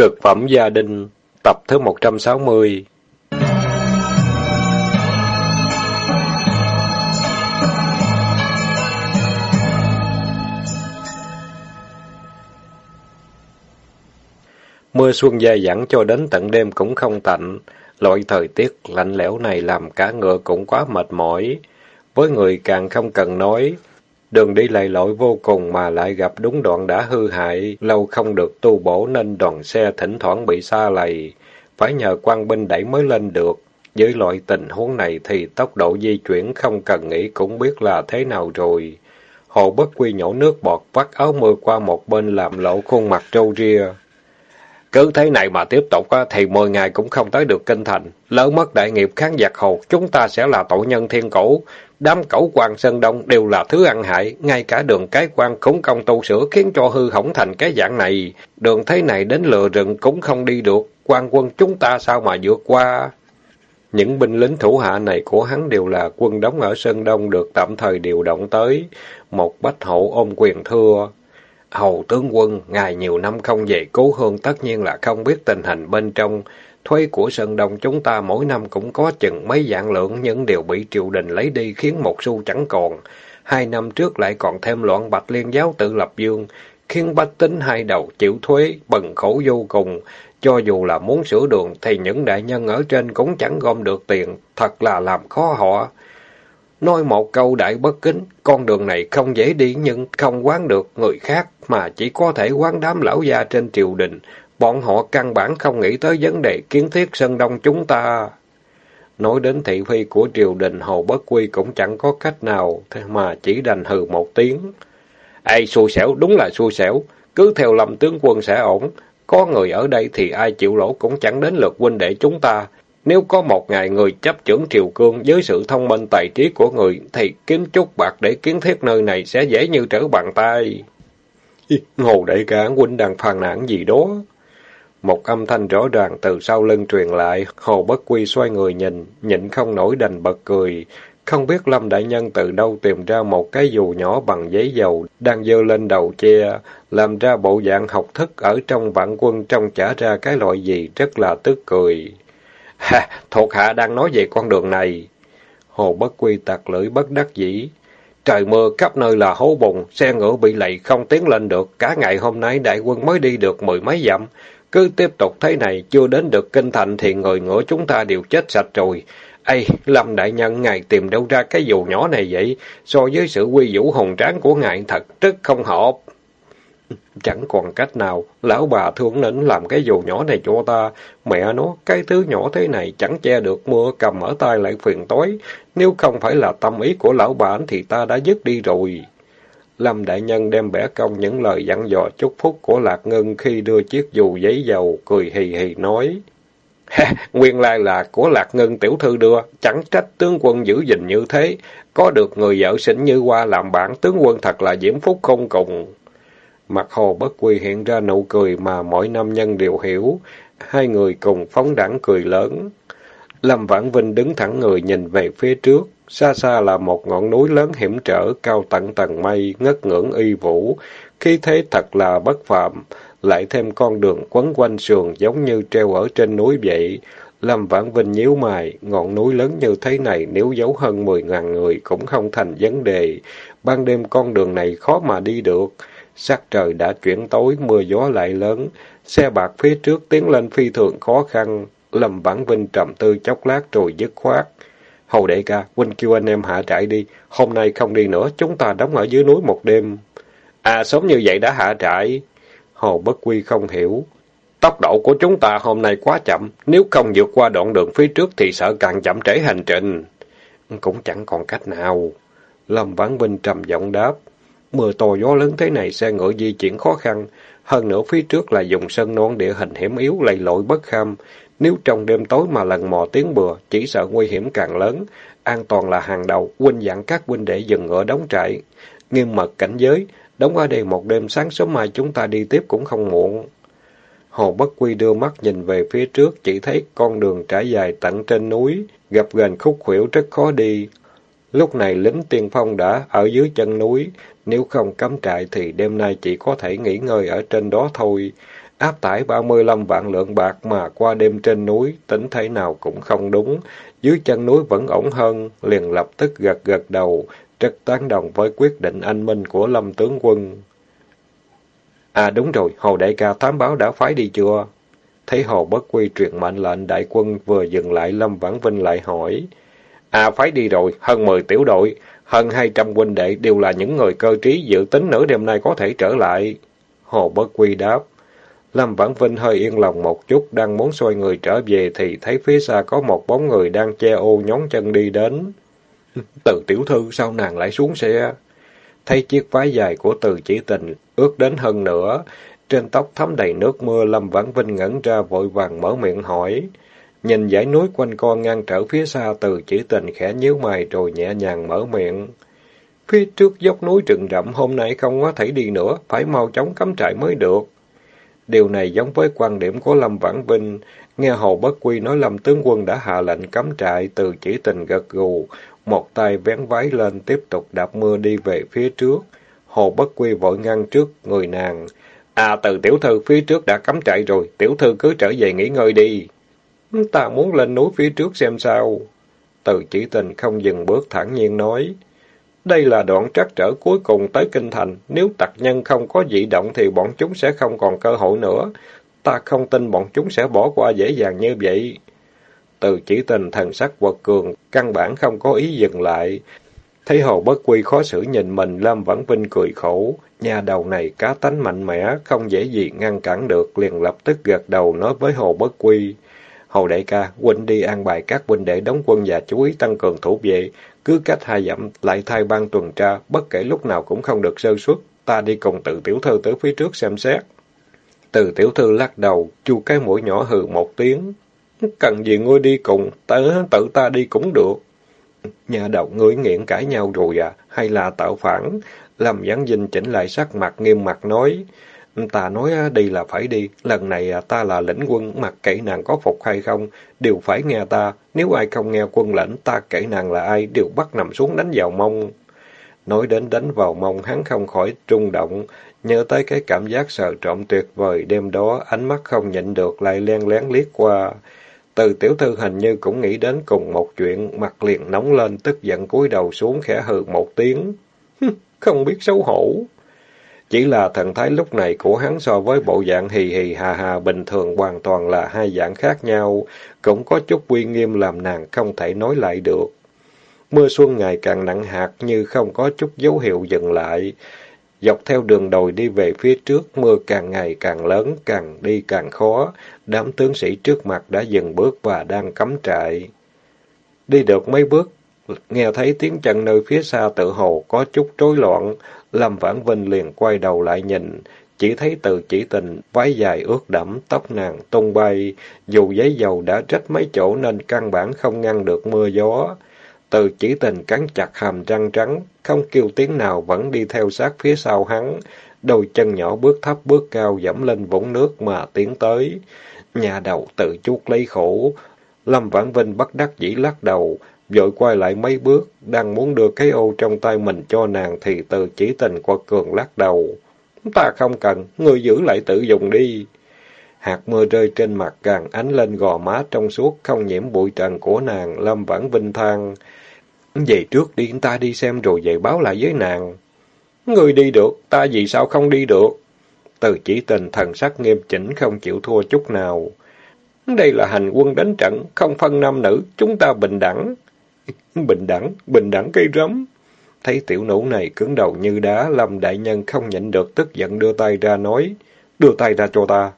Cực phẩm gia đình, tập thứ 160 Mưa xuân dài dẳng cho đến tận đêm cũng không tạnh, loại thời tiết lạnh lẽo này làm cả ngựa cũng quá mệt mỏi. Với người càng không cần nói, Đường đi lầy lội vô cùng mà lại gặp đúng đoạn đã hư hại, lâu không được tu bổ nên đoàn xe thỉnh thoảng bị xa lầy, phải nhờ quan binh đẩy mới lên được. Với loại tình huống này thì tốc độ di chuyển không cần nghĩ cũng biết là thế nào rồi. Hồ Bất Quy nhổ nước bọt vắt áo mưa qua một bên làm lộ khuôn mặt trâu ria. Cứ thế này mà tiếp tục thì mười ngày cũng không tới được kinh thành. Lỡ mất đại nghiệp kháng giặc hồ, chúng ta sẽ là tội nhân thiên cổ. Đám cẩu quan Sơn Đông đều là thứ ăn hại, ngay cả đường cái quan cũng công tu sửa khiến cho hư hỏng thành cái dạng này. Đường thế này đến lừa rừng cũng không đi được, quan quân chúng ta sao mà vượt qua. Những binh lính thủ hạ này của hắn đều là quân đóng ở Sơn Đông được tạm thời điều động tới. Một bách hậu ôm quyền thưa. Hầu tướng quân, ngài nhiều năm không về cố hương tất nhiên là không biết tình hình bên trong. Thuế của Sơn Đông chúng ta mỗi năm cũng có chừng mấy dạng lượng nhưng đều bị triều đình lấy đi khiến một xu chẳng còn. Hai năm trước lại còn thêm loạn bạch liên giáo tự lập dương, khiến bách tính hai đầu chịu thuế, bần khổ vô cùng. Cho dù là muốn sửa đường thì những đại nhân ở trên cũng chẳng gom được tiền, thật là làm khó họ. Nói một câu đại bất kính, con đường này không dễ đi nhưng không quán được người khác, mà chỉ có thể quán đám lão gia trên triều đình. Bọn họ căn bản không nghĩ tới vấn đề kiến thiết sân đông chúng ta. Nói đến thị phi của triều đình Hồ Bất Quy cũng chẳng có cách nào, thế mà chỉ đành hừ một tiếng. Ai xui xẻo, đúng là xui xẻo, cứ theo lâm tướng quân sẽ ổn. Có người ở đây thì ai chịu lỗ cũng chẳng đến lượt huynh đệ chúng ta. Nếu có một ngày người chấp trưởng triều cương với sự thông minh tài trí của người, thì kiếm chút bạc để kiến thiết nơi này sẽ dễ như trở bàn tay. Ngô đại ca huynh đang phàn nản gì đó. Một âm thanh rõ ràng từ sau lưng truyền lại, Hồ Bất Quy xoay người nhìn, nhịn không nổi đành bật cười. Không biết Lâm Đại Nhân từ đâu tìm ra một cái dù nhỏ bằng giấy dầu, đang dơ lên đầu che, làm ra bộ dạng học thức ở trong vạn quân trong trả ra cái loại gì rất là tức cười. Ha, thuộc hạ đang nói về con đường này. Hồ Bất Quy tạc lưỡi bất đắc dĩ. Trời mưa khắp nơi là hố bùn, xe ngựa bị lầy không tiến lên được. Cả ngày hôm nay đại quân mới đi được mười mấy dặm. Cứ tiếp tục thế này, chưa đến được kinh thành thì người ngựa chúng ta đều chết sạch rồi. Ây, Lâm Đại Nhân, ngài tìm đâu ra cái dù nhỏ này vậy? So với sự quy vũ hùng tráng của ngài thật rất không hợp. Chẳng còn cách nào, lão bà thương nên làm cái dù nhỏ này cho ta. Mẹ nó, cái thứ nhỏ thế này chẳng che được mưa, cầm ở tay lại phiền tối. Nếu không phải là tâm ý của lão bà thì ta đã dứt đi rồi. Lâm Đại Nhân đem bẻ công những lời dặn dò chúc phúc của Lạc Ngân khi đưa chiếc dù giấy dầu, cười hì hì nói. Nguyên lai là của Lạc Ngân tiểu thư đưa, chẳng trách tướng quân giữ gìn như thế. Có được người vợ xinh như hoa làm bạn, tướng quân thật là diễm phúc không cùng. Mặt hồ bất quy hiện ra nụ cười mà mỗi nam nhân đều hiểu. Hai người cùng phóng đẳng cười lớn. Lâm Vãn Vinh đứng thẳng người nhìn về phía trước. Xa xa là một ngọn núi lớn hiểm trở, cao tận tầng mây, ngất ngưỡng y vũ. Khí thế thật là bất phạm. Lại thêm con đường quấn quanh sườn giống như treo ở trên núi vậy. Lâm Vãn Vinh nhíu mày, ngọn núi lớn như thế này nếu giấu hơn mười ngàn người cũng không thành vấn đề. Ban đêm con đường này khó mà đi được. Sắc trời đã chuyển tối, mưa gió lại lớn. Xe bạc phía trước tiến lên phi thường khó khăn. Lâm Vãn Vinh trầm tư chốc lát rồi dứt khoát. Hầu đệ ca, huynh kêu anh em hạ trại đi. Hôm nay không đi nữa, chúng ta đóng ở dưới núi một đêm. À, sớm như vậy đã hạ trại. Hồ Bất Quy không hiểu. Tốc độ của chúng ta hôm nay quá chậm. Nếu không vượt qua đoạn đường phía trước thì sợ càng chậm trễ hành trình. Cũng chẳng còn cách nào. Lâm Vãn Vinh trầm giọng đáp. Mưa to gió lớn thế này xe ngựa di chuyển khó khăn. Hơn nữa phía trước là dùng sân non địa hình hiểm yếu lầy lội bất kham. Nếu trong đêm tối mà lần mò tiếng bừa, chỉ sợ nguy hiểm càng lớn. An toàn là hàng đầu, huynh dặn các huynh để dừng ngựa đóng trại. Nghiêm mật cảnh giới, đóng ở đây một đêm sáng sớm mai chúng ta đi tiếp cũng không muộn. Hồ Bất Quy đưa mắt nhìn về phía trước, chỉ thấy con đường trải dài tận trên núi, gặp ghềnh khúc khuỷu rất khó đi. Lúc này lính tiên phong đã ở dưới chân núi, nếu không cắm trại thì đêm nay chỉ có thể nghỉ ngơi ở trên đó thôi. áp tải 35 vạn lượng bạc mà qua đêm trên núi, tính thế nào cũng không đúng. Dưới chân núi vẫn ổn hơn, liền lập tức gật gật đầu, rất tán đồng với quyết định anh minh của Lâm tướng quân. À đúng rồi, Hồ Đại ca thám báo đã phái đi chưa? Thấy Hồ Bất Quy truyền mệnh lệnh đại quân vừa dừng lại Lâm Vãn Vinh lại hỏi. À phái đi rồi, hơn 10 tiểu đội, hơn 200 huynh đệ đều là những người cơ trí dự tính nửa đêm nay có thể trở lại. Hồ Bất Quy đáp. Lâm Vãn Vinh hơi yên lòng một chút, đang muốn xoay người trở về thì thấy phía xa có một bóng người đang che ô nhón chân đi đến. Từ tiểu thư sao nàng lại xuống xe? Thấy chiếc váy dài của từ chỉ tình ướt đến hơn nữa, trên tóc thấm đầy nước mưa, Lâm Vãn Vinh ngẩn ra vội vàng mở miệng hỏi. Nhìn dãy núi quanh con ngăn trở phía xa từ chỉ tình khẽ nhíu mày rồi nhẹ nhàng mở miệng. Phía trước dốc núi rừng rậm hôm nay không có thể đi nữa, phải mau chóng cắm trại mới được. Điều này giống với quan điểm của Lâm Vãn Vinh. Nghe Hồ Bất Quy nói Lâm tướng quân đã hạ lệnh cắm trại từ chỉ tình gật gù, một tay vén váy lên tiếp tục đạp mưa đi về phía trước. Hồ Bất Quy vội ngăn trước người nàng. À từ tiểu thư phía trước đã cắm trại rồi, tiểu thư cứ trở về nghỉ ngơi đi. Ta muốn lên núi phía trước xem sao. Từ chỉ tình không dừng bước thẳng nhiên nói. Đây là đoạn trắc trở cuối cùng tới kinh thành. Nếu tặc nhân không có dị động thì bọn chúng sẽ không còn cơ hội nữa. Ta không tin bọn chúng sẽ bỏ qua dễ dàng như vậy. Từ chỉ tình thần sắc quật cường, căn bản không có ý dừng lại. Thấy Hồ Bất Quy khó xử nhìn mình, Lâm vẫn Vinh cười khổ. Nhà đầu này cá tánh mạnh mẽ, không dễ gì ngăn cản được, liền lập tức gật đầu nói với Hồ Bất Quy. Hồ đại ca, huynh đi an bài các huynh đệ đóng quân và chú ý tăng cường thủ vệ, cứ cách hai dặm lại thay ban tuần tra, bất kể lúc nào cũng không được sơ suất. Ta đi cùng từ tiểu thư tới phía trước xem xét. Từ tiểu thư lắc đầu, chu cái mũi nhỏ hừ một tiếng. Cần gì ngươi đi cùng, ta tự ta đi cũng được. Nhà đầu ngươi nghiện cãi nhau rồi à, hay là tạo phản? Lâm giáng Dinh chỉnh lại sắc mặt nghiêm mặt nói. Ta nói à, đi là phải đi, lần này à, ta là lĩnh quân, mặc kệ nàng có phục hay không, đều phải nghe ta. Nếu ai không nghe quân lệnh, ta kể nàng là ai, đều bắt nằm xuống đánh vào mông. Nói đến đánh vào mông, hắn không khỏi trung động, nhớ tới cái cảm giác sợ trộm tuyệt vời đêm đó, ánh mắt không nhịn được lại len lén liếc qua. Từ tiểu thư hình như cũng nghĩ đến cùng một chuyện, mặt liền nóng lên, tức giận cúi đầu xuống khẽ hừ một tiếng. không biết xấu hổ. Chỉ là thần thái lúc này của hắn so với bộ dạng hì hì hà hà bình thường hoàn toàn là hai dạng khác nhau, cũng có chút uy nghiêm làm nàng không thể nói lại được. Mưa xuân ngày càng nặng hạt như không có chút dấu hiệu dừng lại. Dọc theo đường đồi đi về phía trước, mưa càng ngày càng lớn, càng đi càng khó. Đám tướng sĩ trước mặt đã dừng bước và đang cắm trại. Đi được mấy bước, nghe thấy tiếng chân nơi phía xa tự hồ có chút rối loạn, Lâm Vãn Vinh liền quay đầu lại nhìn, chỉ thấy từ chỉ tình, váy dài ướt đẫm, tóc nàng tung bay, dù giấy dầu đã rách mấy chỗ nên căn bản không ngăn được mưa gió. Từ chỉ tình cắn chặt hàm răng trắng, không kêu tiếng nào vẫn đi theo sát phía sau hắn, đôi chân nhỏ bước thấp bước cao dẫm lên vũng nước mà tiến tới. Nhà đầu tự chuốc lấy khổ, Lâm Vãn Vinh bất đắc dĩ lắc đầu, vội quay lại mấy bước, đang muốn đưa cái ô trong tay mình cho nàng thì từ chỉ tình quật cường lắc đầu. Ta không cần, ngươi giữ lại tự dùng đi. Hạt mưa rơi trên mặt càng ánh lên gò má trong suốt không nhiễm bụi trần của nàng, Lâm Vãn Vinh thang. Về trước đi, ta đi xem rồi về báo lại với nàng. Ngươi đi được, ta vì sao không đi được? Từ chỉ tình thần sắc nghiêm chỉnh không chịu thua chút nào. Đây là hành quân đánh trận, không phân nam nữ, chúng ta bình đẳng. Bình đẳng, bình đẳng cây rắm. Thấy tiểu nữ này cứng đầu như đá, Lâm đại nhân không nhịn được tức giận đưa tay ra nói, đưa tay ra cho ta.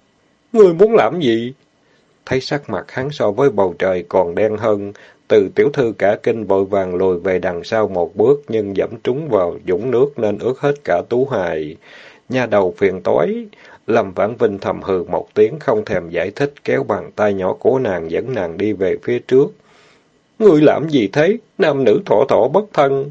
Ngươi muốn làm gì? Thấy sắc mặt hắn so với bầu trời còn đen hơn, từ tiểu thư cả kinh vội vàng lùi về đằng sau một bước nhưng dẫm trúng vào dũng nước nên ướt hết cả tú hài. Nha đầu phiền tối. Lâm Vãn Vinh thầm hừ một tiếng không thèm giải thích kéo bàn tay nhỏ của nàng dẫn nàng đi về phía trước. Ngươi làm gì thế? Nam nữ thọ thọ bất thân.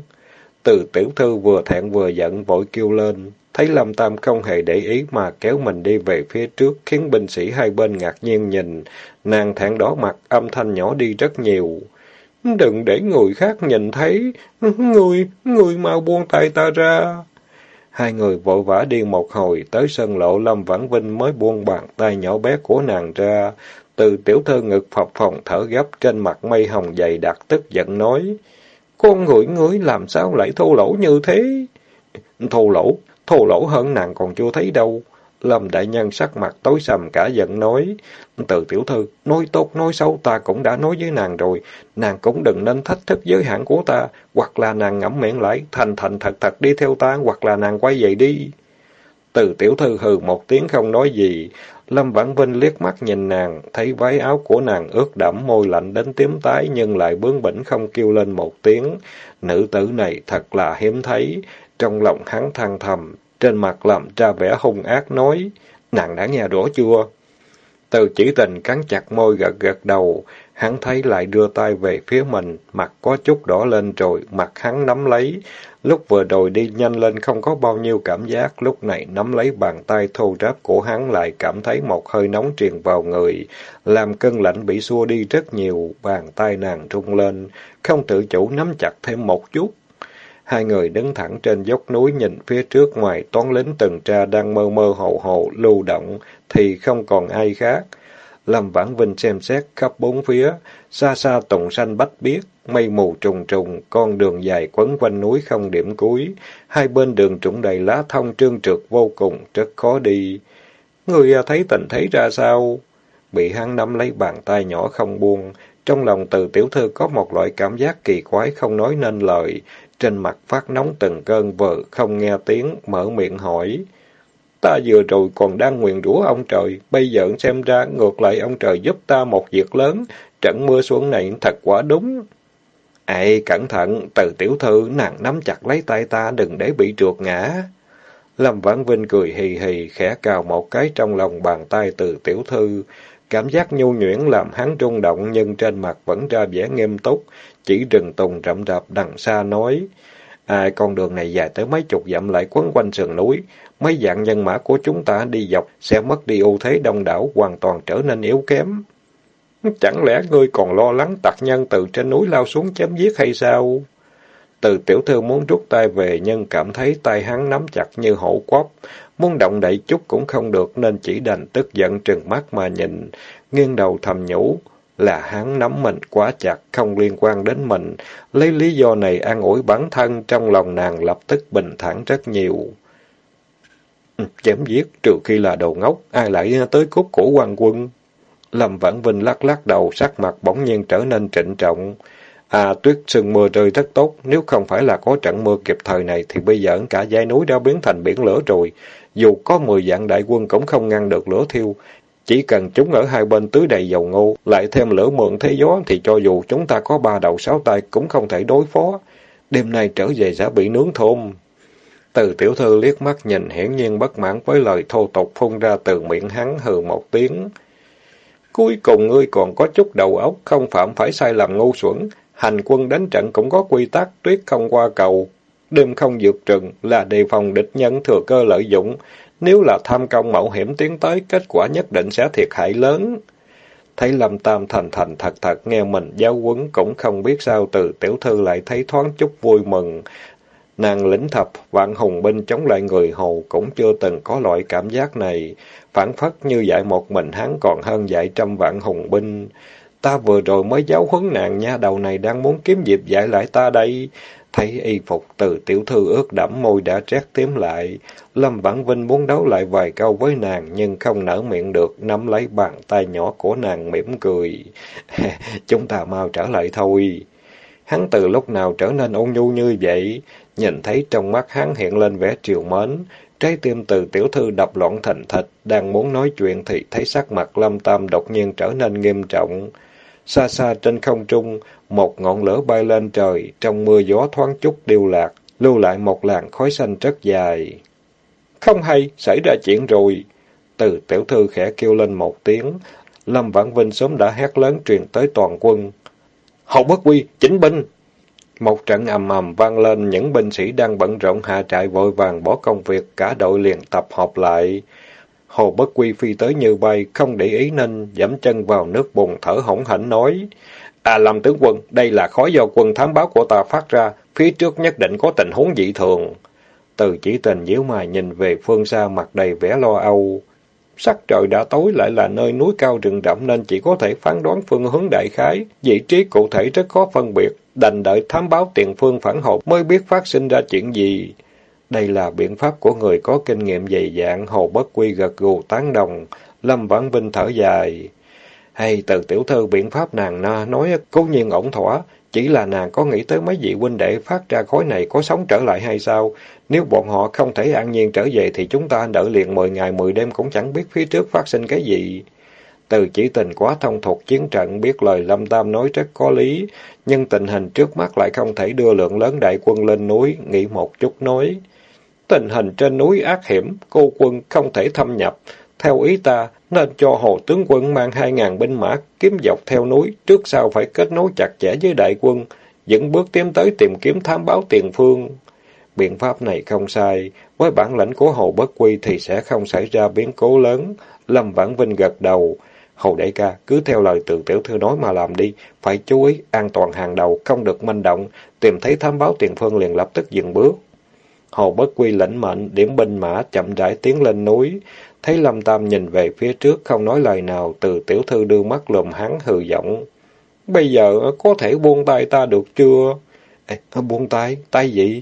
Từ tiểu thư vừa thẹn vừa giận vội kêu lên. Thấy Lâm Tam không hề để ý mà kéo mình đi về phía trước, khiến binh sĩ hai bên ngạc nhiên nhìn. Nàng thẹn đỏ mặt, âm thanh nhỏ đi rất nhiều. Đừng để người khác nhìn thấy. Người, người mau buông tay ta ra. Hai người vội vã đi một hồi, tới sân lộ Lâm Vãn Vinh mới buông bàn tay nhỏ bé của nàng ra. Từ tiểu thư ngực phập phồng thở gấp trên mặt mây hồng dày đặc tức giận nói. Con ngửi ngửi làm sao lại thô lỗ như thế? Thô lỗ, thô lỗ hơn nàng còn chưa thấy đâu. Lâm đại nhân sắc mặt tối sầm cả giận nói, từ tiểu thư, nói tốt nói xấu ta cũng đã nói với nàng rồi, nàng cũng đừng nên thách thức giới hạn của ta, hoặc là nàng ngẫm miệng lại, thành thành thật thật đi theo ta, hoặc là nàng quay về đi. Từ tiểu thư hừ một tiếng không nói gì, Lâm Vãn Vinh liếc mắt nhìn nàng, thấy váy áo của nàng ướt đẫm môi lạnh đến tím tái nhưng lại bướng bỉnh không kêu lên một tiếng. Nữ tử này thật là hiếm thấy, trong lòng hắn than thầm, trên mặt làm ra vẻ hung ác nói, nàng đã nghe rõ chưa? Từ chỉ tình cắn chặt môi gật gật đầu, hắn thấy lại đưa tay về phía mình, mặt có chút đỏ lên rồi, mặt hắn nắm lấy. Lúc vừa rồi đi nhanh lên không có bao nhiêu cảm giác, lúc này nắm lấy bàn tay thô ráp của hắn lại cảm thấy một hơi nóng truyền vào người, làm cơn lạnh bị xua đi rất nhiều, bàn tay nàng rung lên, không tự chủ nắm chặt thêm một chút. Hai người đứng thẳng trên dốc núi nhìn phía trước ngoài toán lính tuần tra đang mơ mơ hồ hồ lưu động, thì không còn ai khác. Lâm Vãn Vinh xem xét khắp bốn phía, xa xa tùng xanh bách biếc, mây mù trùng trùng, con đường dài quấn quanh núi không điểm cuối, hai bên đường trũng đầy lá thông trơn trượt vô cùng, rất khó đi. Người à, thấy tình thấy ra sao? Bị hắn nắm lấy bàn tay nhỏ không buông, trong lòng từ tiểu thư có một loại cảm giác kỳ quái không nói nên lời, trên mặt phát nóng từng cơn vợ, không nghe tiếng, mở miệng hỏi. Ta vừa rồi còn đang nguyền rủa ông trời, bây giờ xem ra ngược lại ông trời giúp ta một việc lớn, trận mưa xuống này thật quả đúng. Ê, cẩn thận, từ tiểu thư, nàng nắm chặt lấy tay ta, đừng để bị trượt ngã. Lâm Vãn Vinh cười hì hì, khẽ cào một cái trong lòng bàn tay từ tiểu thư. Cảm giác nhu nhuyễn làm hắn rung động nhưng trên mặt vẫn ra vẻ nghiêm túc, chỉ rừng tùng rậm rạp đằng xa nói. À, con đường này dài tới mấy chục dặm lại quấn quanh sườn núi. Mấy dạng nhân mã của chúng ta đi dọc sẽ mất đi ưu thế đông đảo, hoàn toàn trở nên yếu kém. Chẳng lẽ ngươi còn lo lắng tặc nhân từ trên núi lao xuống chém giết hay sao? Từ tiểu thư muốn rút tay về nhưng cảm thấy tay hắn nắm chặt như hổ quắp. Muốn động đậy chút cũng không được nên chỉ đành tức giận trừng mắt mà nhìn, nghiêng đầu thầm nhủ là hắn nắm mình quá chặt, không liên quan đến mình. Lấy lý do này an ủi bản thân, trong lòng nàng lập tức bình thản rất nhiều. Chém giết, trừ khi là đầu ngốc, ai lại tới cốt cổ quan quân. Lâm Vãn Vinh lắc lắc đầu, sắc mặt bỗng nhiên trở nên trịnh trọng. À, tuyết sương mưa rơi rất tốt, nếu không phải là có trận mưa kịp thời này thì bây giờ cả dãy núi đã biến thành biển lửa rồi. Dù có mười dạng đại quân cũng không ngăn được lửa thiêu, chỉ cần chúng ở hai bên tưới đầy dầu ngô, lại thêm lửa mượn thế gió thì cho dù chúng ta có ba đầu sáu tay cũng không thể đối phó. Đêm nay trở về sẽ bị nướng thôn. Từ tiểu thư liếc mắt nhìn hiển nhiên bất mãn với lời thô tục phun ra từ miệng hắn hừ một tiếng. Cuối cùng ngươi còn có chút đầu óc, không phạm phải sai lầm ngu xuẩn. Hành quân đánh trận cũng có quy tắc, tuyết không qua cầu. Đêm không vượt trừng là đề phòng địch nhân thừa cơ lợi dụng. Nếu là tham công mạo hiểm tiến tới, kết quả nhất định sẽ thiệt hại lớn. Thấy Lâm Tam thành thành thật thật nghe mình giáo huấn cũng không biết sao từ tiểu thư lại thấy thoáng chút vui mừng. Nàng lĩnh thập vạn hùng binh chống lại người hầu cũng chưa từng có loại cảm giác này. Phản phất như dạy một mình hắn còn hơn dạy trăm vạn hùng binh. Ta vừa rồi mới giáo huấn nàng nha, đầu này đang muốn kiếm dịp dạy lại ta đây. Thấy y phục từ tiểu thư ướt đẫm môi đã trét tím lại. Lâm Vãn Vinh muốn đấu lại vài câu với nàng nhưng không nở miệng được, nắm lấy bàn tay nhỏ của nàng mỉm cười. Chúng ta mau trở lại thôi. Hắn từ lúc nào trở nên ôn nhu như vậy? Nhìn thấy trong mắt hắn hiện lên vẻ triều mến. Trái tim từ tiểu thư đập loạn thành thịt, đang muốn nói chuyện thì thấy sắc mặt Lâm Tam đột nhiên trở nên nghiêm trọng. Xa xa trên không trung, một ngọn lửa bay lên trời, trong mưa gió thoáng chút điêu lạc, lưu lại một làn khói xanh rất dài. Không hay, xảy ra chuyện rồi. Từ tiểu thư khẽ kêu lên một tiếng, Lâm Vãn Vinh sớm đã hét lớn truyền tới toàn quân. Hậu bất quy, chỉnh binh! Một trận ầm ầm vang lên, những binh sĩ đang bận rộn hạ trại vội vàng bỏ công việc, cả đội liền tập hợp lại. Hồ Bất Quy phi tới như bay, không để ý nên dẫm chân vào nước bùn thở hổn hển nói: "À làm tướng quân, đây là khói do quân thám báo của ta phát ra, phía trước nhất định có tình huống dị thường." Từ chỉ tình nhíu mày nhìn về phương xa mặt đầy vẻ lo âu. Sắc trời đã tối lại là nơi núi cao rừng rậm nên chỉ có thể phán đoán phương hướng đại khái, vị trí cụ thể rất khó phân biệt, đành đợi thám báo tiền phương phản hộp mới biết phát sinh ra chuyện gì. Đây là biện pháp của người có kinh nghiệm dày dạn, Hồ Bất Quy gật gù tán đồng, Lâm Vãn Vinh thở dài. Hay từ tiểu thư biện pháp nàng na nói cố nhiên ổn thỏa, chỉ là nàng có nghĩ tới mấy vị huynh đệ phát ra khối này có sống trở lại hay sao? Nếu bọn họ không thể an nhiên trở về thì chúng ta đợi liền mười ngày mười đêm cũng chẳng biết phía trước phát sinh cái gì. Từ chỉ tình quá thông thuộc chiến trận, biết lời Lâm Tam nói rất có lý, nhưng tình hình trước mắt lại không thể đưa lượng lớn đại quân lên núi, nghĩ một chút nói. Tình hình trên núi ác hiểm, cô quân không thể thâm nhập. Theo ý ta, nên cho hồ tướng quân mang hai ngàn binh mã kiếm dọc theo núi, trước sau phải kết nối chặt chẽ với đại quân, dẫn bước tiến tới tìm kiếm thám báo tiền phương. Biện pháp này không sai, với bản lãnh của Hồ Bất Quy thì sẽ không xảy ra biến cố lớn. Lâm Vãn Vinh gật đầu. Hồ đại ca, cứ theo lời từ tiểu thư nói mà làm đi, phải chú ý, an toàn hàng đầu, không được manh động, tìm thấy thám báo tiền phương liền lập tức dừng bước. Hồ Bất Quy lĩnh mệnh, điểm binh mã chậm rãi tiến lên núi. Thấy Lâm Tam nhìn về phía trước không nói lời nào, từ tiểu thư đưa mắt lùm hắn hừ giọng. Bây giờ có thể buông tay ta được chưa? Ê, buông tay? Tay gì?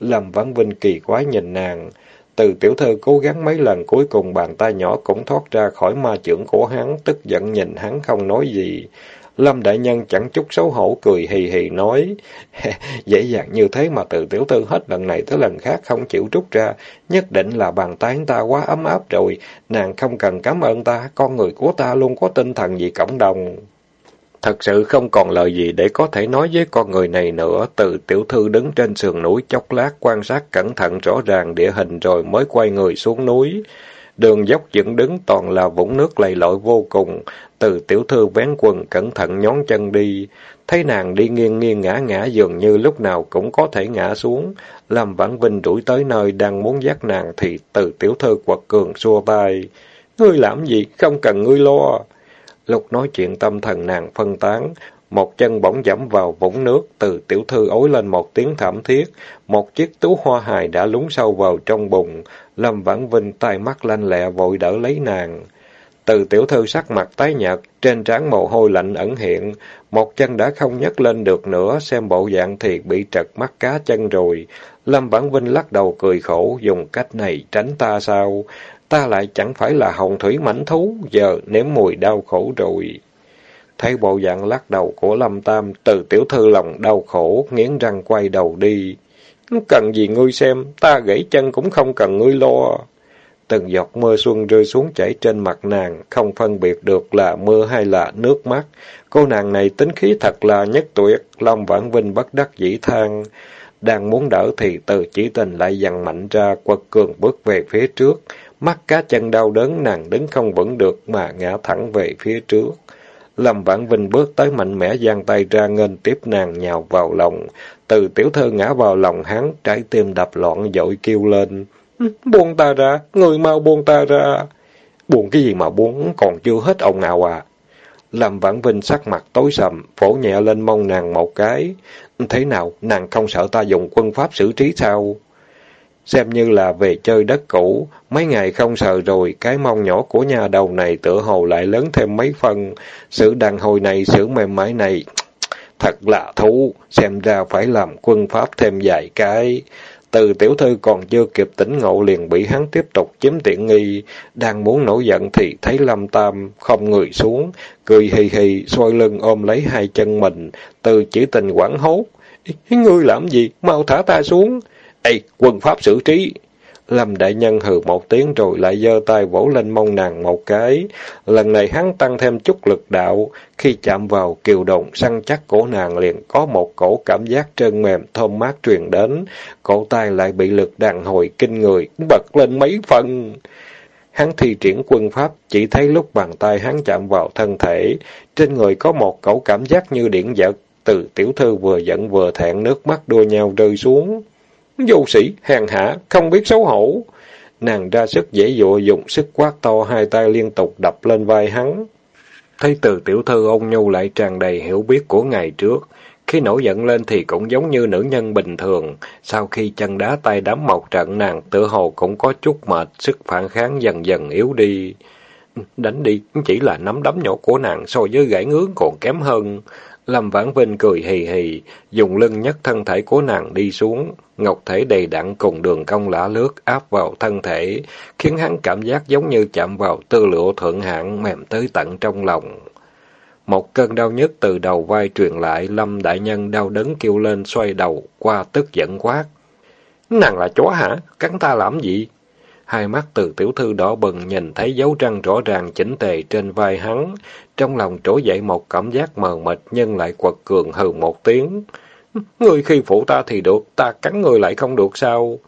Lâm Văn Vinh kỳ quái nhìn nàng. Từ tiểu thư cố gắng mấy lần cuối cùng bàn tay nhỏ cũng thoát ra khỏi ma trưởng của hắn, tức giận nhìn hắn không nói gì. Lâm Đại Nhân chẳng chút xấu hổ cười hì hì nói, dễ dàng như thế mà từ tiểu thư hết lần này tới lần khác không chịu rút ra, nhất định là bàn tay ta quá ấm áp rồi, nàng không cần cảm ơn ta, con người của ta luôn có tinh thần vì cộng đồng. Thật sự không còn lời gì để có thể nói với con người này nữa, từ tiểu thư đứng trên sườn núi chốc lát quan sát cẩn thận rõ ràng địa hình rồi mới quay người xuống núi. Đường dốc dựng đứng toàn là vũng nước lầy lội vô cùng, từ tiểu thư vén quần cẩn thận nhón chân đi, thấy nàng đi nghiêng nghiêng ngã ngã dường như lúc nào cũng có thể ngã xuống. Lâm Vãn Vinh đuổi tới nơi đang muốn dắt nàng thì từ tiểu thư quật cường xua tay. Ngươi làm gì? Không cần ngươi lo. Lúc nói chuyện tâm thần nàng phân tán, một chân bỗng dẫm vào vũng nước, từ tiểu thư ối lên một tiếng thảm thiết, một chiếc tú hoa hài đã lún sâu vào trong bụng. Lâm Vãn Vinh tay mắt lanh lẹ vội đỡ lấy nàng. Từ tiểu thư sắc mặt tái nhợt, trên trán mồ hôi lạnh ẩn hiện, một chân đã không nhấc lên được nữa, xem bộ dạng thì bị trật mắt cá chân rồi. Lâm Vãn Vinh lắc đầu cười khổ, dùng cách này tránh ta sao? Ta lại chẳng phải là hồng thủy mảnh thú, giờ nếm mùi đau khổ rồi. Thấy bộ dạng lắc đầu của Lâm Tam, từ tiểu thư lòng đau khổ, nghiến răng quay đầu đi. Cần gì ngươi xem, ta gãy chân cũng không cần ngươi lo. Từng giọt mưa xuân rơi xuống chảy trên mặt nàng, không phân biệt được là mưa hay là nước mắt. Cô nàng này tính khí thật là nhất tuyệt, Long Vãn Vinh bất đắc dĩ than. Đang muốn đỡ thì từ chỉ tình lại dằn mạnh ra, quật cường bước về phía trước. Mắt cá chân đau đớn nàng đứng không vững được mà ngã thẳng về phía trước. Lâm Vãn Vinh bước tới mạnh mẽ giang tay ra nghênh tiếp nàng nhào vào lòng. Từ tiểu thơ ngã vào lòng hắn, trái tim đập loạn dội kêu lên. Buông ta ra, người mau buông ta ra. Buông cái gì mà buông, còn chưa hết ông nào à. Lâm Vãn Vinh sắc mặt tối sầm, phổ nhẹ lên mông nàng một cái. Thế nào, nàng không sợ ta dùng quân pháp xử trí sao? Xem như là về chơi đất cũ, mấy ngày không sợ rồi, cái mông nhỏ của nhà đầu này tựa hồ lại lớn thêm mấy phần Sự đàn hồi này, sự mềm mại này, thật là thú, xem ra phải làm quân pháp thêm vài cái. Từ tiểu thư còn chưa kịp tỉnh ngộ liền bị hắn tiếp tục chiếm tiện nghi, đang muốn nổi giận thì thấy Lâm Tam không người xuống, cười hì hì, xoay lưng ôm lấy hai chân mình, từ chỉ tình quảng hốt. Ngươi làm gì? Mau thả ta xuống. Ê, quân pháp xử trí. Lâm đại nhân hừ một tiếng rồi lại giơ tay vỗ lên mông nàng một cái. Lần này hắn tăng thêm chút lực đạo. Khi chạm vào kiều động săn chắc cổ nàng liền có một cổ cảm giác trơn mềm thơm mát truyền đến. Cổ tay lại bị lực đàn hồi kinh người, bật lên mấy phần. Hắn thi triển quân pháp, chỉ thấy lúc bàn tay hắn chạm vào thân thể. Trên người có một cổ cảm giác như điện giật. Từ tiểu thư vừa giận vừa thẹn nước mắt đua nhau rơi xuống. Vô sĩ, hèn hạ, không biết xấu hổ. Nàng ra sức dễ dụa dùng sức quát to hai tay liên tục đập lên vai hắn. Thấy từ tiểu thư ôn nhu lại tràn đầy hiểu biết của ngày trước. Khi nổi giận lên thì cũng giống như nữ nhân bình thường. Sau khi chân đá tay đấm một trận nàng tự hồ cũng có chút mệt, sức phản kháng dần dần yếu đi. Đánh đi, chỉ là nắm đấm nhỏ của nàng so với gãy ngứa còn kém hơn. Lâm Vãn Vinh cười hì hì, dùng lưng nhấc thân thể của nàng đi xuống. Ngọc thể đầy đặn cùng đường cong lã lướt áp vào thân thể, khiến hắn cảm giác giống như chạm vào tư liệu thượng hạng mềm tới tận trong lòng. Một cơn đau nhức từ đầu vai truyền lại, Lâm Đại Nhân đau đớn kêu lên xoay đầu, qua tức giận quát. Nàng là chó hả? Cắn ta làm gì? Hai mắt từ tiểu thư đỏ bừng nhìn thấy dấu răng rõ ràng chỉnh tề trên vai hắn. Trong lòng trỗi dậy một cảm giác mờ mịt nhưng lại quật cường hừ một tiếng. Ngươi khi phụ ta thì được, ta cắn ngươi lại không được sao?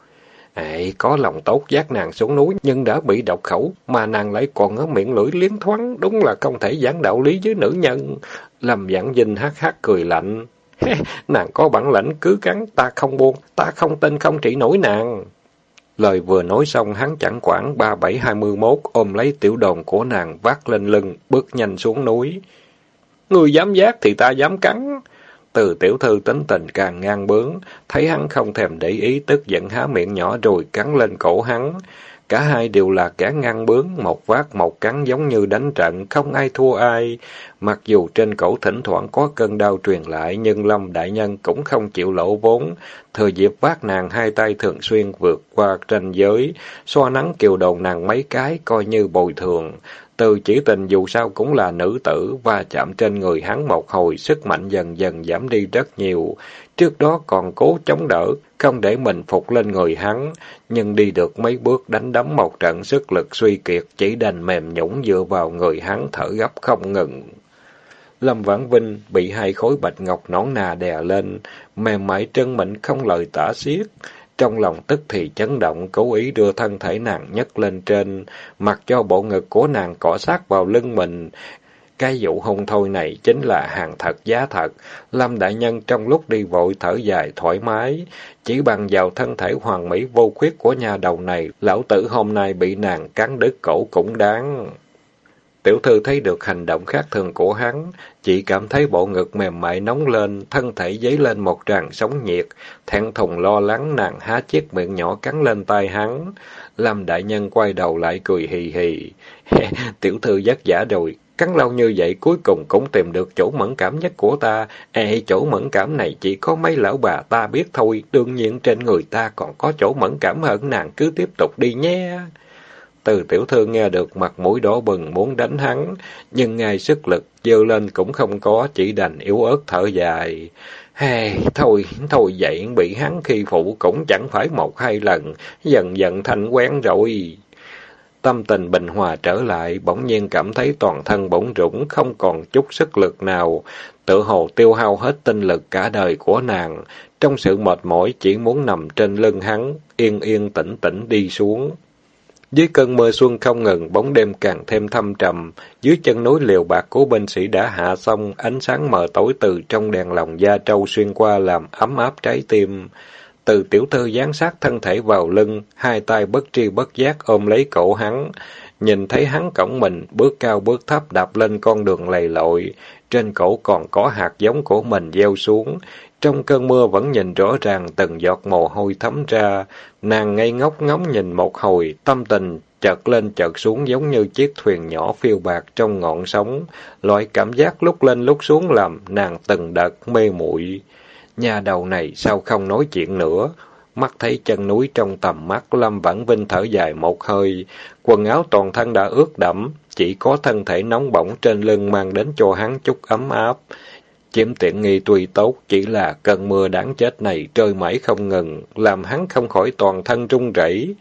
Ê, có lòng tốt giác nàng xuống núi nhưng đã bị độc khẩu, mà nàng lại còn ở miệng lưỡi liến thoáng, đúng là không thể giảng đạo lý với nữ nhân. Lâm giảng dinh hát hát cười lạnh. nàng có bản lãnh cứ cắn, ta không buông, ta không tin không trị nổi nàng. Lời vừa nói xong hắn chẳng quản ba bảy hai mươi mốt ôm lấy tiểu đồn của nàng vác lên lưng, bước nhanh xuống núi. Người dám giác thì ta dám cắn. Từ tiểu thư tính tình càng ngang bướng, thấy hắn không thèm để ý tức giận há miệng nhỏ rồi cắn lên cổ hắn. Cả hai đều là kẻ ngăn bướng, một vác một cắn giống như đánh trận, không ai thua ai. Mặc dù trên cổ thỉnh thoảng có cơn đau truyền lại, nhưng Lâm Đại Nhân cũng không chịu lỗ vốn. Thừa dịp vác nàng hai tay thường xuyên vượt qua ranh giới, xoa nắng kiều đầu nàng mấy cái, coi như bồi thường. Từ chỉ tình dù sao cũng là nữ tử, và chạm trên người hắn một hồi, sức mạnh dần dần giảm đi rất nhiều. Trước đó còn cố chống đỡ, không để mình phục lên người hắn, nhưng đi được mấy bước đánh đấm một trận sức lực suy kiệt, chỉ đành mềm nhũng dựa vào người hắn thở gấp không ngừng. Lâm Vãn Vinh bị hai khối bạch ngọc nõn nà đè lên, mềm mại trân mịn không lời tả xiết. Trong lòng tức thì chấn động, cố ý đưa thân thể nàng nhấc lên trên, mặc cho bộ ngực của nàng cọ sát vào lưng mình. Cái vụ hôn thôi này chính là hàng thật giá thật. Lâm Đại Nhân trong lúc đi vội thở dài thoải mái. Chỉ bằng vào thân thể hoàng mỹ vô khuyết của nhà đầu này, lão tử hôm nay bị nàng cắn đứt cổ cũng đáng. Tiểu thư thấy được hành động khác thường của hắn, chỉ cảm thấy bộ ngực mềm mại nóng lên, thân thể dấy lên một tràn sóng nhiệt, thẹn thùng lo lắng nàng há chiếc miệng nhỏ cắn lên tay hắn. Lâm đại nhân quay đầu lại cười hì hì. Tiểu thư vất giả rồi, cắn lâu như vậy cuối cùng cũng tìm được chỗ mẫn cảm nhất của ta. Ê, chỗ mẫn cảm này chỉ có mấy lão bà ta biết thôi, đương nhiên trên người ta còn có chỗ mẫn cảm hơn nàng cứ tiếp tục đi nhé. Từ tiểu thư nghe được mặt mũi đỏ bừng muốn đánh hắn, nhưng ngay sức lực dơ lên cũng không có, chỉ đành yếu ớt thở dài. Hey, thôi, thôi vậy bị hắn khi phụ cũng chẳng phải một hai lần, dần dần thành quen rồi. Tâm tình bình hòa trở lại, bỗng nhiên cảm thấy toàn thân bỗng rũng không còn chút sức lực nào, tự hồ tiêu hao hết tinh lực cả đời của nàng. Trong sự mệt mỏi chỉ muốn nằm trên lưng hắn, yên yên tĩnh tĩnh đi xuống. Dưới cơn mưa xuân không ngừng, bóng đêm càng thêm thâm trầm. Dưới chân núi liều bạc của binh sĩ đã hạ xong, ánh sáng mờ tối từ trong đèn lồng da trâu xuyên qua làm ấm áp trái tim. Từ tiểu thư dán sát thân thể vào lưng, hai tay bất tri bất giác ôm lấy cổ hắn. Nhìn thấy hắn cổng mình, bước cao bước thấp đạp lên con đường lầy lội. Trên cổ còn có hạt giống của mình gieo xuống. Trong cơn mưa vẫn nhìn rõ ràng từng giọt mồ hôi thấm ra, nàng ngây ngốc ngóng nhìn một hồi, tâm tình chợt lên chợt xuống giống như chiếc thuyền nhỏ phiêu bạc trong ngọn sóng, loại cảm giác lúc lên lúc xuống làm nàng từng đợt mê muội. Nhà đầu này sao không nói chuyện nữa? Mắt thấy chân núi trong tầm mắt, Lâm Vãn Vinh thở dài một hơi, quần áo toàn thân đã ướt đẫm, chỉ có thân thể nóng bỏng trên lưng mang đến cho hắn chút ấm áp. Chiếm tiện nghi tuy tốt, chỉ là cơn mưa đáng chết này trơi mãi không ngừng, làm hắn không khỏi toàn thân run rẩy.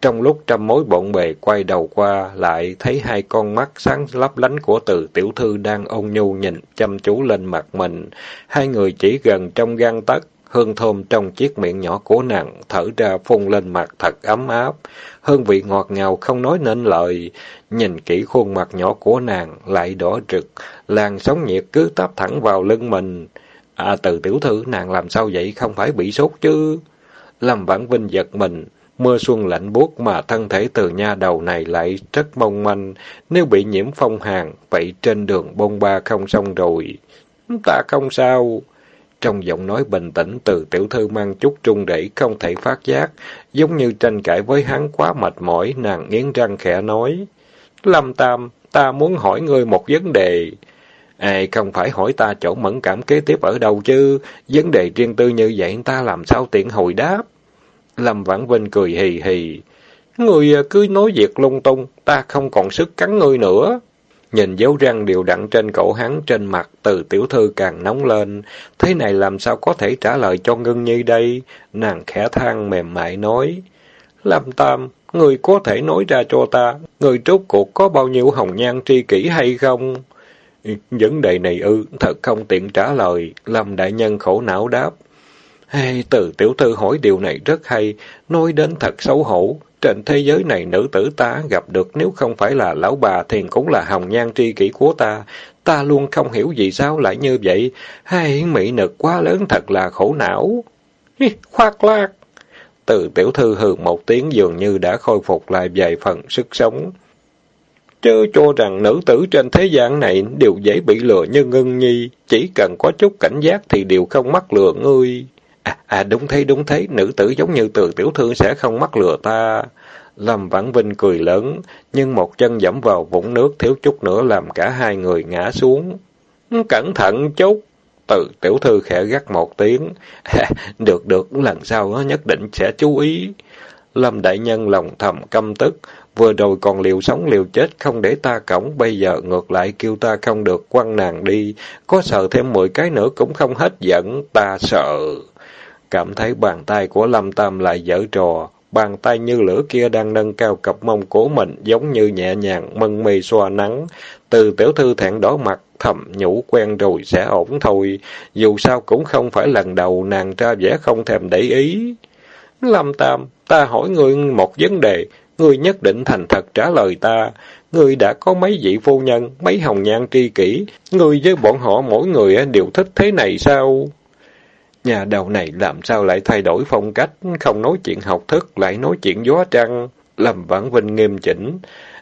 Trong lúc trăm mối bộn bề quay đầu qua, lại thấy hai con mắt sáng lấp lánh của từ tiểu thư đang ôn nhu nhìn chăm chú lên mặt mình. Hai người chỉ gần trong gan tấc, hương thơm trong chiếc miệng nhỏ của nàng thở ra phun lên mặt thật ấm áp. Hương vị ngọt ngào không nói nên lời. Nhìn kỹ khuôn mặt nhỏ của nàng lại đỏ rực, làn sóng nhiệt cứ tấp thẳng vào lưng mình. À từ tiểu thư nàng làm sao vậy không phải bị sốt chứ? Lâm Vãn Vinh giật mình, mưa xuân lạnh buốt mà thân thể từ nha đầu này lại rất mong manh, nếu bị nhiễm phong hàn, vậy trên đường bông ba không xong rồi. Ta không sao. Trong giọng nói bình tĩnh từ tiểu thư mang chút trung đẩy không thể phát giác, giống như tranh cãi với hắn quá mệt mỏi, nàng nghiến răng khẽ nói. Lâm Tam, ta muốn hỏi ngươi một vấn đề. À, không phải hỏi ta chỗ mẫn cảm kế tiếp ở đâu chứ, vấn đề riêng tư như vậy ta làm sao tiện hồi đáp. Lâm Vãn Vinh cười hì hì. Người cứ nói việc lung tung, ta không còn sức cắn ngươi nữa. Nhìn dấu răng đều đặn trên cổ hắn, trên mặt, từ tiểu thư càng nóng lên. Thế này làm sao có thể trả lời cho Ngân Nhi đây? Nàng khẽ than mềm mại nói. Lâm Tam, người có thể nói ra cho ta, người trốt cuộc có bao nhiêu hồng nhan tri kỷ hay không? Ừ, vấn đề này ư, thật không tiện trả lời. Lâm Đại Nhân khổ não đáp. Hey, từ tiểu thư hỏi điều này rất hay, nói đến thật xấu hổ. Trên thế giới này, nữ tử ta gặp được nếu không phải là lão bà thì cũng là hồng nhan tri kỷ của ta. Ta luôn không hiểu vì sao lại như vậy. Hai mỹ nực quá lớn thật là khổ não. Khoác lác. Từ tiểu thư hừ một tiếng dường như đã khôi phục lại vài phần sức sống. Chớ cho rằng nữ tử trên thế gian này đều dễ bị lừa như ngân nhi. Chỉ cần có chút cảnh giác thì đều không mắc lừa ngươi. À, à đúng thế, đúng thế, nữ tử giống như từ tiểu thư sẽ không mắc lừa ta. Lâm Vãn Vinh cười lớn, nhưng một chân dẫm vào vũng nước thiếu chút nữa làm cả hai người ngã xuống. Ừ, cẩn thận chút! Từ tiểu thư khẽ gắt một tiếng. À, được được, lần sau nhất định sẽ chú ý. Lâm Đại Nhân lòng thầm căm tức, vừa rồi còn liều sống liều chết không để ta cổng, bây giờ ngược lại kêu ta không được quăng nàng đi, có sợ thêm mười cái nữa cũng không hết giận, ta sợ. Cảm thấy bàn tay của Lâm Tam lại dở trò, bàn tay như lửa kia đang nâng cao cặp mông của mình giống như nhẹ nhàng mân mê xoa nắng. Từ tiểu thư thẹn đỏ mặt, thầm nhủ quen rồi sẽ ổn thôi, dù sao cũng không phải lần đầu nàng ra vẻ không thèm để ý. Lâm Tam, ta hỏi ngươi một vấn đề, ngươi nhất định thành thật trả lời ta. Ngươi đã có mấy vị phu nhân, mấy hồng nhan tri kỷ, ngươi với bọn họ mỗi người đều thích thế này sao? Nhà đầu này làm sao lại thay đổi phong cách, không nói chuyện học thức, lại nói chuyện gió trăng. Lâm Vãn Vinh nghiêm chỉnh.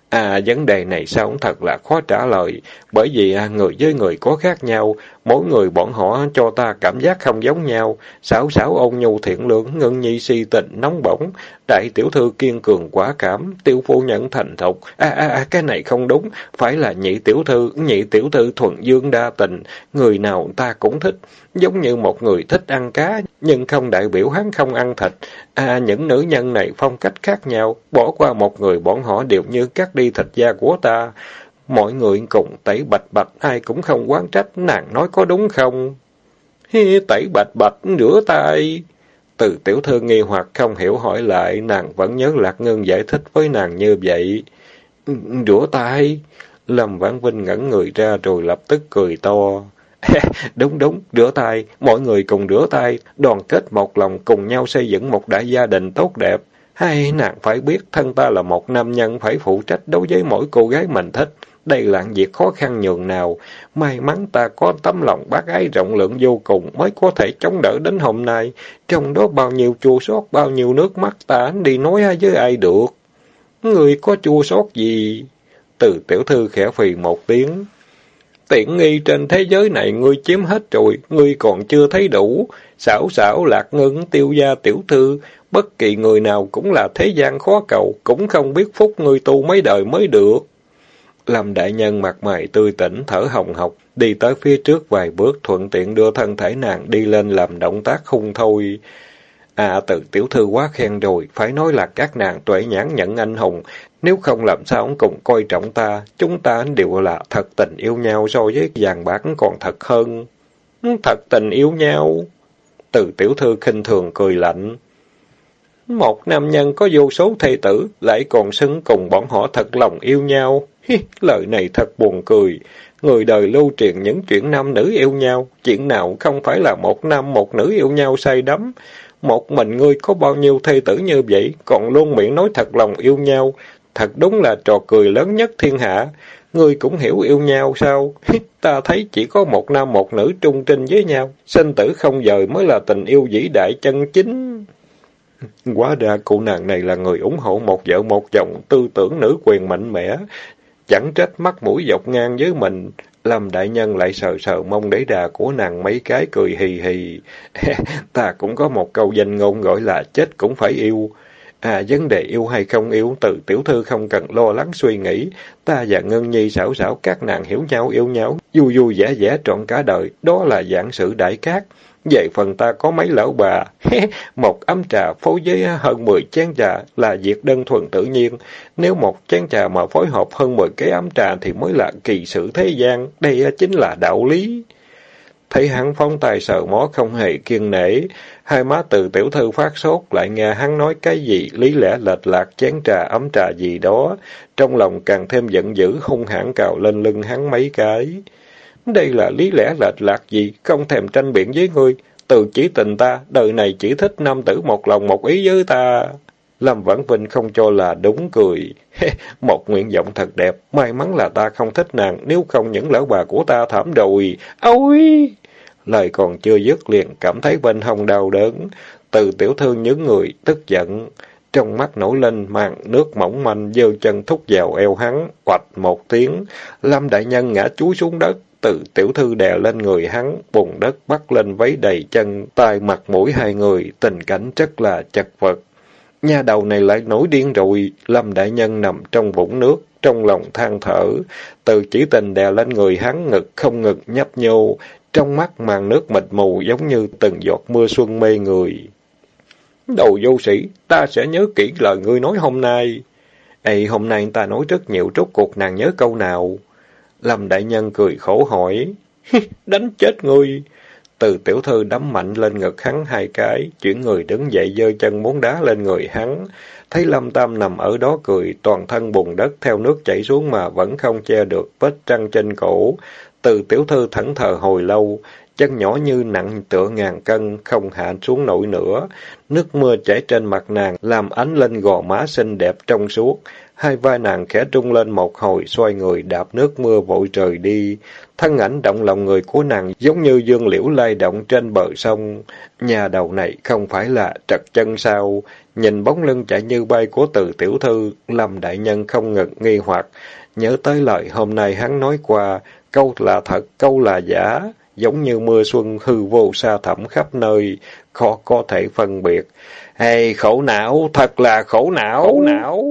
À, vấn đề này sao cũng thật là khó trả lời, bởi vì à, người với người có khác nhau, mỗi người bọn họ cho ta cảm giác không giống nhau, xảo xảo ôn nhu thiện lương, ngân nhi si tình, nóng bỏng, đại tiểu thư kiên cường quả cảm, tiêu phu nhận thành thục, a a a cái này không đúng, phải là nhị tiểu thư, nhị tiểu thư thuận dương đa tình, người nào ta cũng thích, giống như một người thích ăn cá, nhưng không đại biểu hắn không ăn thịt. À, những nữ nhân này phong cách khác nhau, bỏ qua một người bọn họ đều như cắt đi thịt da của ta. Mọi người cùng tẩy bạch bạch, ai cũng không quán trách, nàng nói có đúng không? Hi, tẩy bạch bạch, rửa tay. Từ tiểu thư nghi hoặc không hiểu hỏi lại, nàng vẫn nhớ Lạc Ngân giải thích với nàng như vậy. Rửa tay. Lâm Vãn Vinh ngẩn người ra rồi lập tức cười to. đúng đúng, rửa tay, mọi người cùng rửa tay, đoàn kết một lòng cùng nhau xây dựng một đại gia đình tốt đẹp. Hay nàng phải biết thân ta là một nam nhân phải phụ trách đối với mỗi cô gái mình thích. Đây là việc khó khăn nhường nào. May mắn ta có tấm lòng bác ái rộng lượng vô cùng mới có thể chống đỡ đến hôm nay. Trong đó bao nhiêu chua xót, bao nhiêu nước mắt ta đi nói với ai được. Người có chua xót gì? Từ tiểu thư khẽ phì một tiếng. Tiện nghi trên thế giới này ngươi chiếm hết rồi, ngươi còn chưa thấy đủ. Xảo xảo lạc ngưng tiêu gia tiểu thư, bất kỳ người nào cũng là thế gian khó cầu, cũng không biết phúc ngươi tu mấy đời mới được. Lâm đại nhân mặt mày tươi tỉnh, thở hồng hộc, đi tới phía trước vài bước, thuận tiện đưa thân thể nàng đi lên làm động tác hung thôi. À, từ tiểu thư quá khen rồi, phải nói là các nàng tuệ nhãn nhận anh hùng, nếu không làm sao ông cùng coi trọng ta, chúng ta đều là thật tình yêu nhau so với vàng bạc còn thật hơn. Thật tình yêu nhau. Từ tiểu thư khinh thường cười lạnh. Một nam nhân có vô số thê tử, lại còn xứng cùng bọn họ thật lòng yêu nhau. Hi, lời này thật buồn cười. Người đời lưu truyền những chuyện nam nữ yêu nhau, chuyện nào không phải là một nam một nữ yêu nhau say đắm. Một mình ngươi có bao nhiêu thê tử như vậy, còn luôn miệng nói thật lòng yêu nhau, thật đúng là trò cười lớn nhất thiên hạ. Ngươi cũng hiểu yêu nhau sao? Ta thấy chỉ có một nam một nữ trung trinh với nhau, sinh tử không dời mới là tình yêu vĩ đại chân chính. Quá ra cụ nàng này là người ủng hộ một vợ một chồng, tư tưởng nữ quyền mạnh mẽ. Chẳng trách mắt mũi dọc ngang với mình, Lâm đại nhân lại sờ sờ mông đế đà của nàng mấy cái cười hì hì. ta cũng có một câu danh ngôn gọi là chết cũng phải yêu. À, vấn đề yêu hay không yêu, từ tiểu thư không cần lo lắng suy nghĩ. Ta và Ngân Nhi xảo xảo các nàng hiểu nhau yêu nhau, vui vui vẻ vẻ trọn cả đời, đó là dạng sự đại cát. Về phần ta có mấy lão bà, một ấm trà phối với hơn 10 chén trà là việc đơn thuần tự nhiên. Nếu một chén trà mà phối hợp hơn 10 cái ấm trà thì mới là kỳ sự thế gian, đây chính là đạo lý. Thấy hắn phóng tài sờ mó không hề kiên nể, hai má từ tiểu thư phát sốt lại nghe hắn nói cái gì lý lẽ lệch lạc chén trà ấm trà gì đó, trong lòng càng thêm giận dữ hung hãn cào lên lưng hắn mấy cái. Đây là lý lẽ lệch lạc gì, không thèm tranh biện với ngươi. Từ chỉ tình ta, đời này chỉ thích nam tử một lòng một ý với ta. Lâm Vãn Vinh không cho là đúng cười. một nguyện vọng thật đẹp, may mắn là ta không thích nàng, nếu không những lão bà của ta thảm đồi. Ôi! Lời còn chưa dứt liền cảm thấy bên hông đau đớn. Từ tiểu thư những người, tức giận. Trong mắt nổi lên màn nước mỏng manh, giơ chân thúc vào eo hắn, quạch một tiếng. Lâm đại nhân ngã chúi xuống đất, từ tiểu thư đè lên người hắn, bùn đất bắt lên váy đầy chân, tai mặt mũi hai người, tình cảnh rất là chật vật. Nhà đầu này lại nổi điên rồi, Lâm Đại Nhân nằm trong vũng nước, trong lòng than thở, từ chỉ tình đè lên người hắn ngực không ngực nhấp nhô, trong mắt màn nước mịt mù giống như từng giọt mưa xuân mê người. Đầu vô sĩ, ta sẽ nhớ kỹ lời ngươi nói hôm nay. Ê, hôm nay ta nói rất nhiều, rốt cuộc nàng nhớ câu nào? Lâm Đại Nhân cười khổ hỏi. Đánh chết ngươi! Từ tiểu thư đấm mạnh lên ngực hắn hai cái, chuyển người đứng dậy giơ chân muốn đá lên người hắn. Thấy Lâm Tam nằm ở đó cười, toàn thân bùn đất theo nước chảy xuống mà vẫn không che được vết trăng trên cổ. Từ tiểu thư thẫn thờ hồi lâu, chân nhỏ như nặng tựa ngàn cân, không hạ xuống nổi nữa. Nước mưa chảy trên mặt nàng, làm ánh lên gò má xinh đẹp trong suốt. Hai vai nàng khẽ trung lên một hồi, xoay người đạp nước mưa vội trời đi. Thân ảnh động lòng người của nàng giống như dương liễu lay động trên bờ sông. Nhà đầu này không phải là trật chân sao? Nhìn bóng lưng chạy như bay của từ tiểu thư, làm đại nhân không ngừng nghi hoặc. Nhớ tới lời hôm nay hắn nói qua, câu là thật, câu là giả, giống như mưa xuân hư vô xa thẳm khắp nơi, khó có thể phân biệt. Hay khổ não, thật là khổ não! Khổ não!